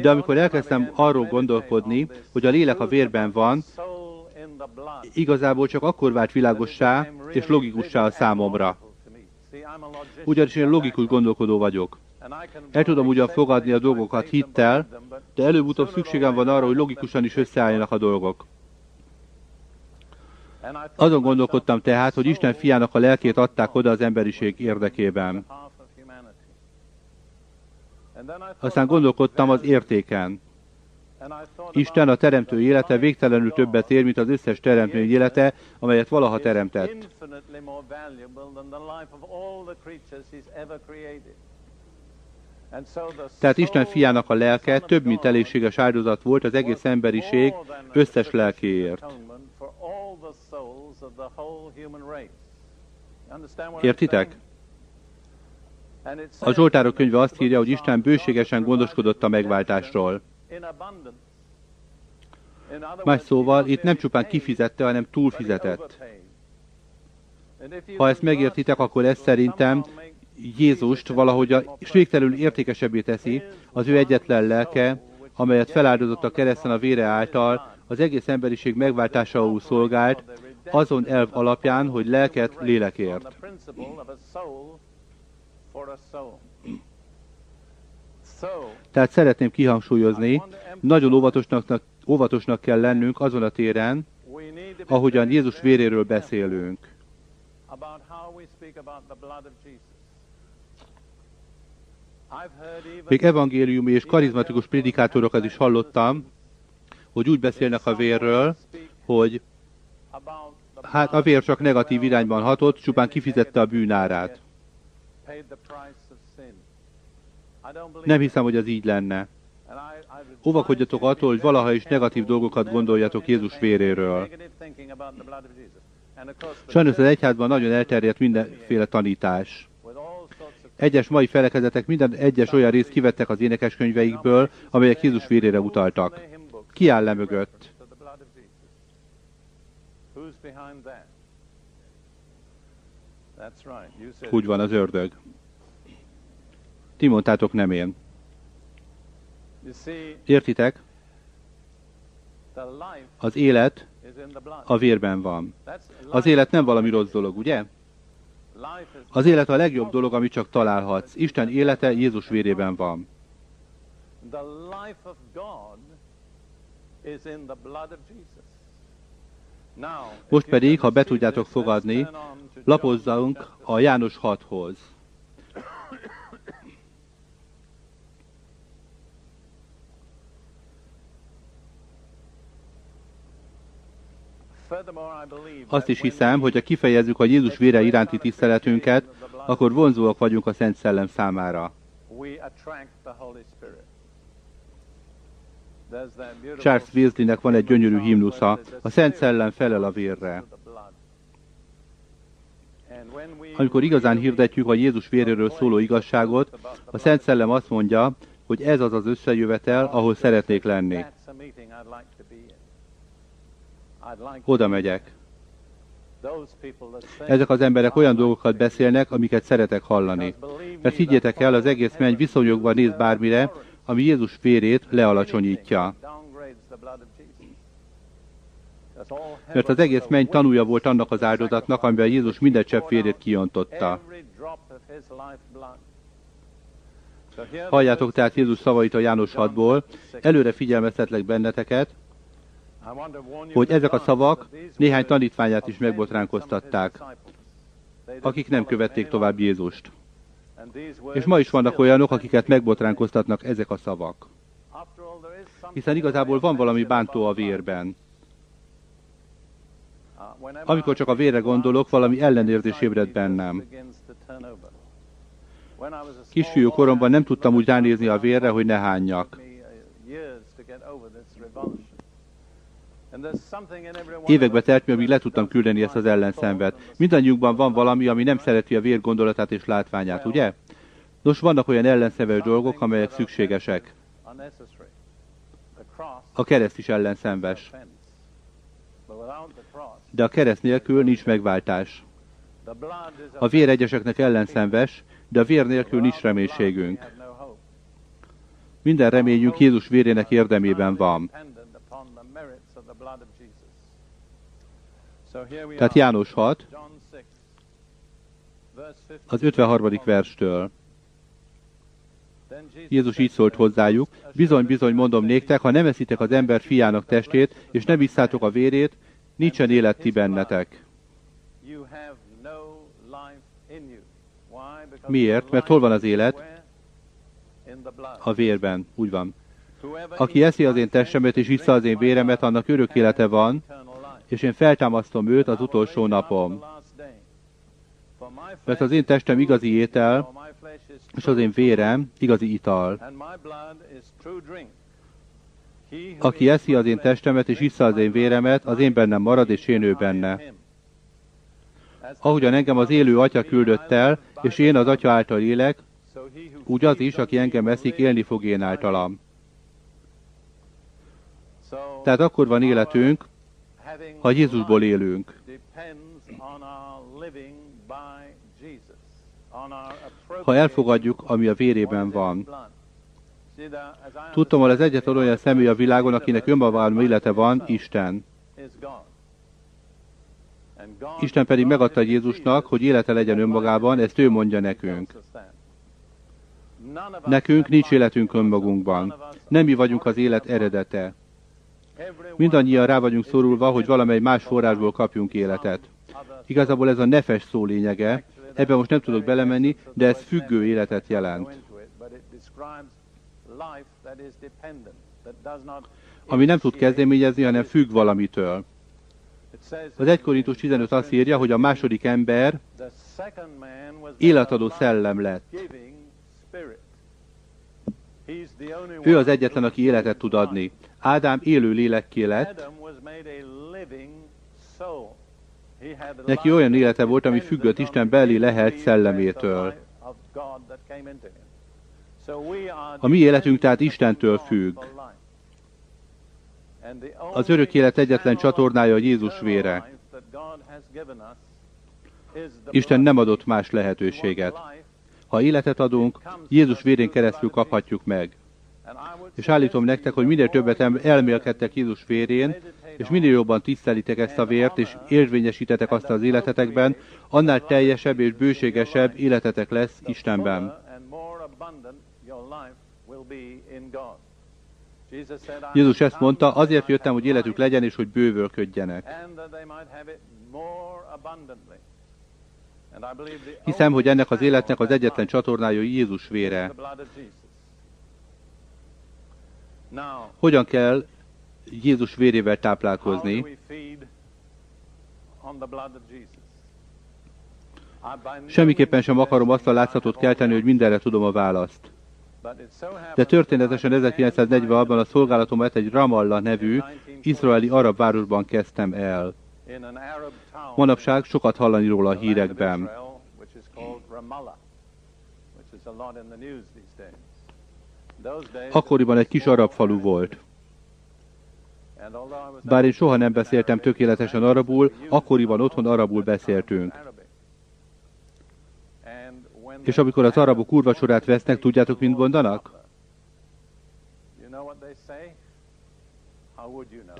De amikor elkezdtem arról gondolkodni, hogy a lélek a vérben van, igazából csak akkor vált világossá és logikussá a számomra. Ugyanis én logikus gondolkodó vagyok. El tudom ugyan fogadni a dolgokat hittel, de előbb-utóbb szükségem van arra, hogy logikusan is összeálljanak a dolgok. Azon gondolkodtam tehát, hogy Isten fiának a lelkét adták oda az emberiség érdekében. Aztán gondolkodtam az értéken. Isten a teremtő élete végtelenül többet ér, mint az összes teremtő élete, amelyet valaha teremtett. Tehát Isten fiának a lelke több, mint elégséges áldozat volt az egész emberiség összes lelkéért. Értitek? A Zsoltárok könyve azt írja, hogy Isten bőségesen gondoskodott a megváltásról. Más szóval, itt nem csupán kifizette, hanem túlfizetett. Ha ezt megértitek, akkor ez szerintem Jézust valahogy a végtelenül értékesebbé teszi az ő egyetlen lelke, amelyet feláldozott a kereszten a vére által, az egész emberiség megváltásául szolgált, azon elv alapján, hogy lelket lélekért. Tehát szeretném kihangsúlyozni, nagyon óvatosnak, óvatosnak kell lennünk azon a téren, ahogyan Jézus véréről beszélünk. Még evangéliumi és karizmatikus prédikátorokat is hallottam, hogy úgy beszélnek a vérről, hogy hát a vér csak negatív irányban hatott, csupán kifizette a bűnárát. Nem hiszem, hogy az így lenne. Óvakodjatok attól, hogy valaha is negatív dolgokat gondoljatok Jézus véréről. Sajnos az egyházban nagyon elterjedt mindenféle tanítás. Egyes mai felekezetek minden egyes olyan részt kivettek az énekeskönyveikből, amelyek Jézus vérére utaltak. Ki áll le mögött? Úgy van az ördög. Ti mondtátok, nem én. Értitek? Az élet a vérben van. Az élet nem valami rossz dolog, ugye? Az élet a legjobb dolog, amit csak találhatsz. Isten élete Jézus vérében van. Most pedig, ha be tudjátok fogadni, lapozzunk a János 6-hoz. Azt is hiszem, hogy ha kifejezzük a Jézus vére iránti tiszteletünket, akkor vonzóak vagyunk a Szent Szellem számára. Charles Weasleynek van egy gyönyörű himnusza, a Szent Szellem felel a vérre. Amikor igazán hirdetjük a Jézus véréről szóló igazságot, a Szent Szellem azt mondja, hogy ez az az összejövetel, ahol szeretnék lenni. Oda megyek. Ezek az emberek olyan dolgokat beszélnek, amiket szeretek hallani. Mert higgyétek el, az egész menny viszonyokban néz bármire, ami Jézus vérét lealacsonyítja. Mert az egész menny tanúja volt annak az áldozatnak, amiben Jézus minden csepp vérét kiontotta. Halljátok tehát Jézus szavait a János 6-ból, előre figyelmeztetlek benneteket, hogy ezek a szavak néhány tanítványát is megbotránkoztatták, akik nem követték tovább Jézust. És ma is vannak olyanok, akiket megbotránkoztatnak ezek a szavak. Hiszen igazából van valami bántó a vérben. Amikor csak a vérre gondolok, valami ellenérzés ébred bennem. Kisfiú koromban nem tudtam úgy ránézni a vérre, hogy ne hányjak. Évekbe telt mi, amíg le tudtam küldeni ezt az ellenszenvet. Mindannyiunkban van valami, ami nem szereti a vér gondolatát és látványát, ugye? Nos, vannak olyan ellenszenves dolgok, amelyek szükségesek. A kereszt is ellenszenves. De a kereszt nélkül nincs megváltás. A vér egyeseknek ellenszenves, de a vér nélkül nincs reménységünk. Minden reményünk Jézus vérének érdemében van. Tehát János 6, az 53. verstől. Jézus így szólt hozzájuk, bizony, bizony mondom néktek, ha nem eszitek az ember fiának testét, és nem isszátok a vérét, nincsen élet ti bennetek. Miért? Mert hol van az élet? A vérben, úgy van. Aki eszi az én testemet és vissza az én véremet, annak örök élete van, és én feltámasztom őt az utolsó napom. Mert az én testem igazi étel, és az én vérem igazi ital. Aki eszi az én testemet és issza az én véremet, az én bennem marad, és én ő benne. Ahogyan engem az élő atya küldött el, és én az atya által élek, úgy az is, aki engem eszik, élni fog én általam. Tehát akkor van életünk, ha Jézusból élünk. Ha elfogadjuk, ami a vérében van. Tudtam, hogy az egyetlen olyan személy a világon, akinek önmagában élete van, Isten. Isten pedig megadta Jézusnak, hogy élete legyen önmagában, ezt ő mondja nekünk. Nekünk nincs életünk önmagunkban. Nem mi vagyunk az élet eredete. Mindannyian rá vagyunk szorulva, hogy valamely más forrásból kapjunk életet. Igazából ez a nefes szó lényege, ebben most nem tudok belemenni, de ez függő életet jelent. Ami nem tud kezdeményezni, hanem függ valamitől. Az 1 Korintus 15 azt írja, hogy a második ember életadó szellem lett. Ő az egyetlen, aki életet tud adni. Ádám élő lélekké lett. Neki olyan élete volt, ami függött Isten belé lehet szellemétől. A mi életünk tehát Istentől függ. Az örök élet egyetlen csatornája a Jézus vére. Isten nem adott más lehetőséget. Ha életet adunk, Jézus vérén keresztül kaphatjuk meg. És állítom nektek, hogy minél többet elmélkedtek Jézus vérén, és minél jobban tisztelitek ezt a vért, és érvényesítetek azt az életetekben, annál teljesebb és bőségesebb életetek lesz Istenben. Jézus ezt mondta, azért jöttem, hogy életük legyen, és hogy bővölködjenek. Hiszem, hogy ennek az életnek az egyetlen csatornája Jézus vére. Hogyan kell Jézus vérével táplálkozni? Semmiképpen sem akarom azt a látszatot kelteni, hogy mindenre tudom a választ. De történetesen 1940-ban a szolgálatomat egy Ramallah nevű izraeli arab városban kezdtem el. Manapság sokat hallani róla a hírekben. Akkoriban egy kis arab falu volt. Bár én soha nem beszéltem tökéletesen arabul, akkoriban otthon arabul beszéltünk. És amikor az arabok urvacsorát vesznek, tudjátok, mint mondanak?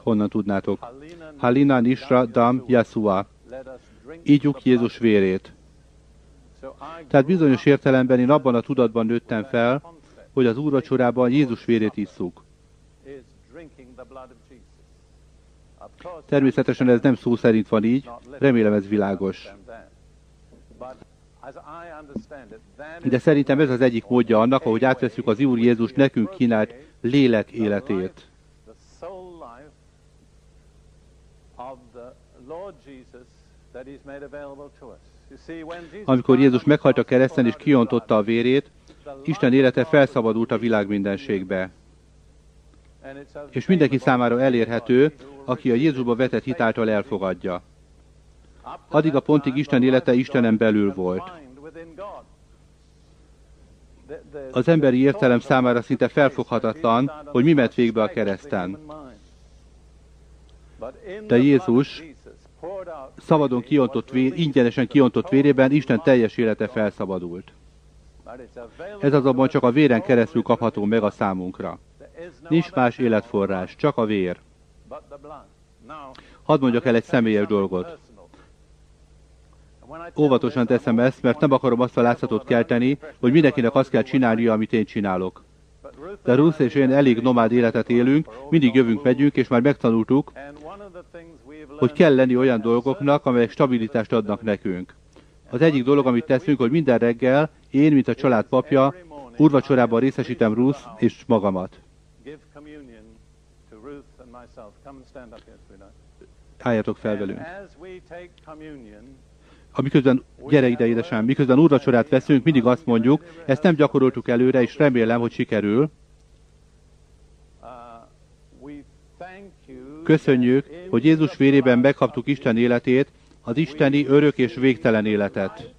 Honnan tudnátok? Halina Nisra Dam Yasua. Ígyuk Jézus vérét. Tehát bizonyos értelemben én abban a tudatban nőttem fel, hogy az úrvacsorában Jézus vérét isszuk. Természetesen ez nem szó szerint van így, remélem ez világos. De szerintem ez az egyik módja annak, ahogy átveszük az Úr Jézus nekünk kínált lélek életét. Amikor Jézus meghalt a kereszten és kiontotta a vérét, Isten élete felszabadult a világ mindenségbe. És mindenki számára elérhető, aki a Jézusba vetett hitáltal elfogadja. Addig a pontig Isten élete Istenem belül volt. Az emberi értelem számára szinte felfoghatatlan, hogy mi ment végbe a kereszten. De Jézus szabadon kiontott vér, ingyenesen kiontott vérében Isten teljes élete felszabadult. Ez azonban csak a véren keresztül kapható meg a számunkra. Nincs más életforrás, csak a vér. Hadd mondjak el egy személyes dolgot. Óvatosan teszem ezt, mert nem akarom azt a látszatot kelteni, hogy mindenkinek azt kell csinálnia, amit én csinálok. De Ruth és én elég nomád életet élünk, mindig jövünk, megyünk, és már megtanultuk, hogy kell lenni olyan dolgoknak, amelyek stabilitást adnak nekünk. Az egyik dolog, amit teszünk, hogy minden reggel én, mint a család papja, urvacsorában részesítem Ruth és magamat. Álljatok fel velünk. Amiközben, gyere ide édesem, miközben úrvacsorát veszünk, mindig azt mondjuk, ezt nem gyakoroltuk előre, és remélem, hogy sikerül. Uh, Köszönjük, hogy Jézus vérében megkaptuk Isten életét, az isteni örök és végtelen életet.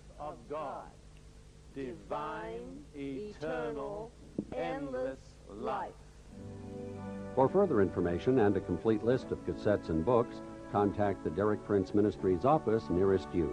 For further information and a complete list of cassettes and books, contact the Derek Prince Ministries office nearest you.